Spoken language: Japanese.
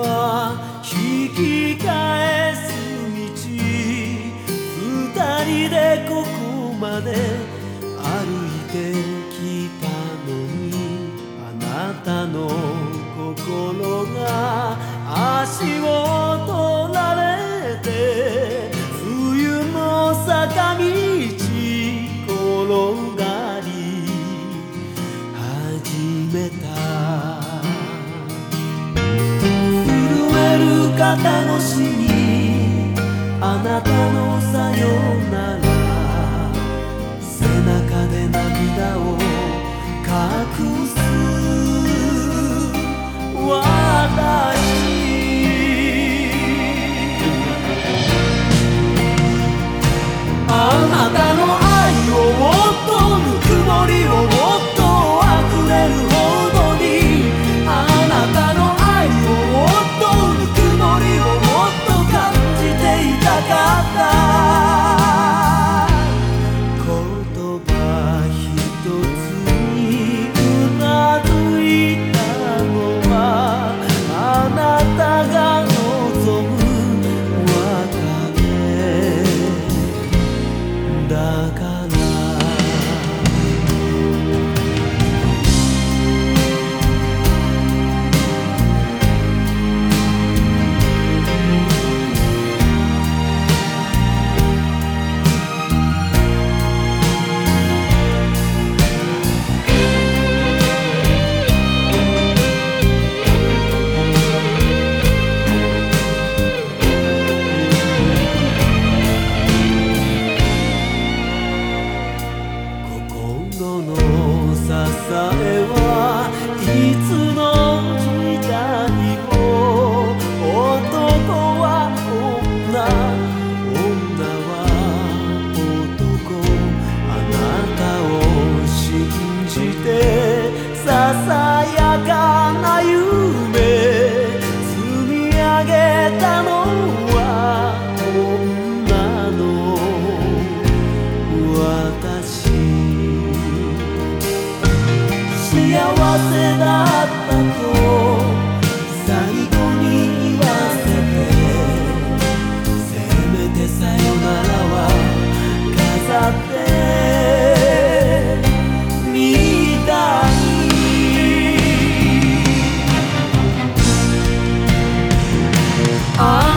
は引き返す道。二人でここまで歩いてきたのにあなたの心が足を取られて冬の坂道転がり始めた楽しみ。あなたのさよなら。背中で涙を隠す。птиц. 最後に言わせてせめてさよならは飾ってみたい啊。